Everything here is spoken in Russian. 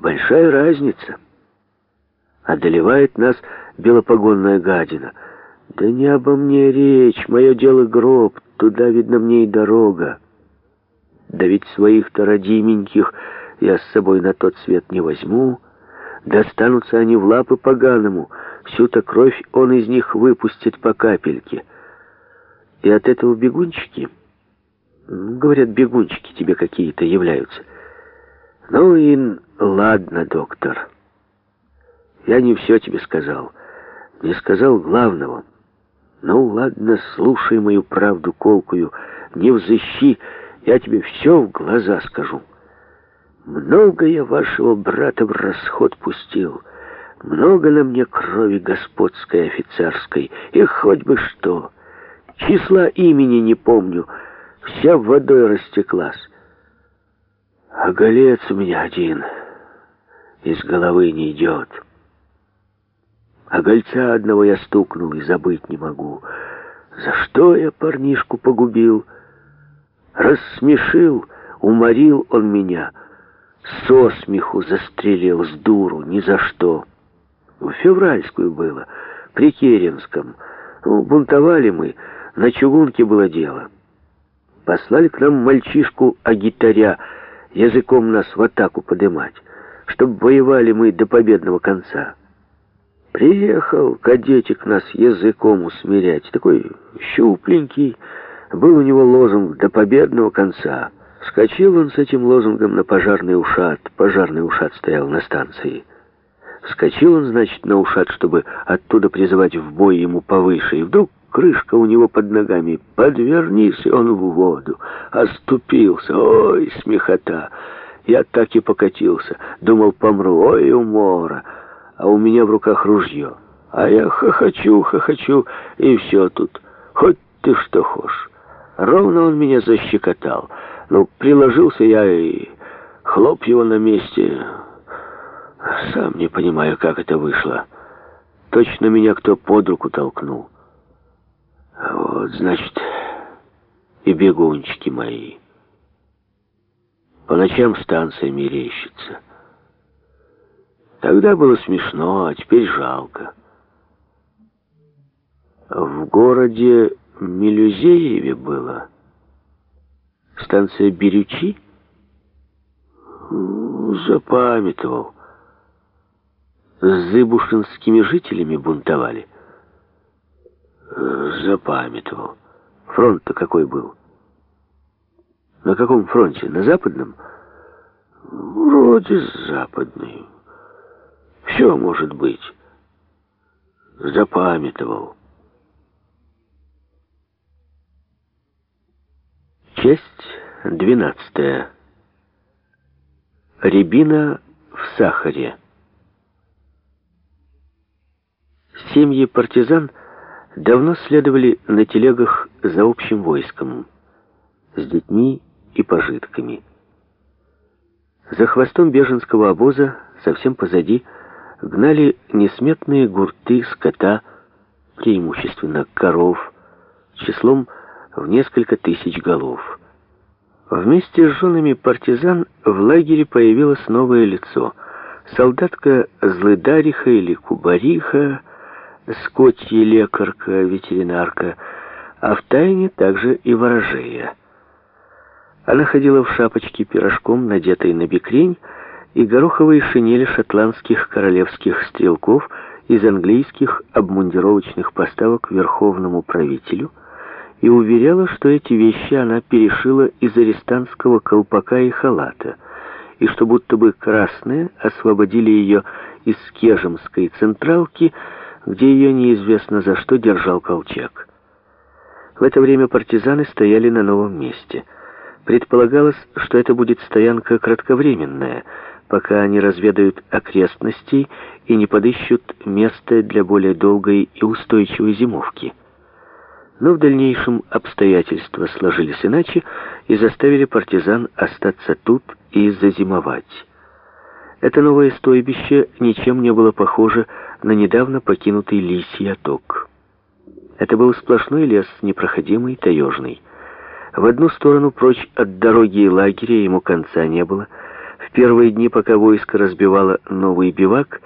Большая разница. Одолевает нас белопогонная гадина. Да не обо мне речь, мое дело гроб, туда, видно, мне и дорога. Да ведь своих-то родименьких я с собой на тот свет не возьму. Достанутся они в лапы поганому, всю-то кровь он из них выпустит по капельке. И от этого бегунчики, говорят, бегунчики тебе какие-то являются. Ну и ладно, доктор. Я не все тебе сказал. Не сказал главного. Ну, ладно, слушай мою правду колкую. Не взыщи, я тебе все в глаза скажу. Много я вашего брата в расход пустил. Много на мне крови господской офицерской. И хоть бы что. Числа имени не помню. Вся водой растеклась. А голец у меня один из головы не идет. А гольца одного я стукнул и забыть не могу. За что я парнишку погубил? Рассмешил, уморил он меня. Со смеху застрелил с дуру, ни за что. В февральскую было, при Керенском. Ну, бунтовали мы, на чугунке было дело. Послали к нам мальчишку-агитаря, языком нас в атаку подымать, чтобы воевали мы до победного конца. Приехал кадетик нас языком усмирять, такой щупленький, был у него лозунг «До победного конца». Вскочил он с этим лозунгом на пожарный ушат. Пожарный ушат стоял на станции. Вскочил он, значит, на ушат, чтобы оттуда призывать в бой ему повыше. И вдруг крышка у него под ногами. Подвернись, он в воду. Оступился. Ой, смехота! Я так и покатился. Думал, помру. Ой, умора! А у меня в руках ружье. А я хохочу, хохочу, и все тут. Хоть ты что хочешь. Ровно он меня защекотал. Ну, приложился я и хлоп его на месте. Сам не понимаю, как это вышло. Точно меня кто под руку толкнул. Вот, значит, и бегунчики мои. По ночам станция мерещится. Тогда было смешно, а теперь жалко. В городе Мелюзееве было. Станция Бирючи? Запамятовал. С зыбушинскими жителями бунтовали. Запамятовал. Фронт-то какой был? На каком фронте? На западном? Вроде западный. Все может быть. Запамятовал. Часть двенадцатая. Рябина в сахаре. Семьи партизан давно следовали на телегах за общим войском, с детьми и пожитками. За хвостом беженского обоза, совсем позади, гнали несметные гурты скота, преимущественно коров, числом в несколько тысяч голов. Вместе с женами партизан в лагере появилось новое лицо. Солдатка Злыдариха или Кубариха, скотья лекарка, ветеринарка, а в тайне также и ворожея. Она ходила в шапочке пирожком, надетой на бекрень, и гороховые шинели шотландских королевских стрелков из английских обмундировочных поставок верховному правителю и уверяла, что эти вещи она перешила из арестантского колпака и халата, и что будто бы красные освободили ее из Кежемской централки, где ее неизвестно за что держал колчак. В это время партизаны стояли на новом месте. Предполагалось, что это будет стоянка кратковременная, пока они разведают окрестности и не подыщут место для более долгой и устойчивой зимовки. Но в дальнейшем обстоятельства сложились иначе и заставили партизан остаться тут и зазимовать. Это новое стойбище ничем не было похоже на недавно покинутый лисий оток. Это был сплошной лес, непроходимый, таежный. В одну сторону прочь от дороги и лагеря ему конца не было. В первые дни, пока войско разбивало новый бивак,